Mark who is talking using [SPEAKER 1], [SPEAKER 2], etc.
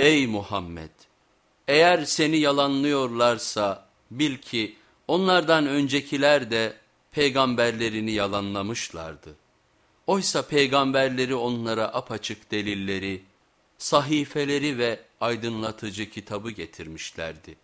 [SPEAKER 1] Ey Muhammed! Eğer seni yalanlıyorlarsa bil ki onlardan öncekiler de peygamberlerini yalanlamışlardı. Oysa peygamberleri onlara apaçık delilleri, sahifeleri ve aydınlatıcı kitabı getirmişlerdi.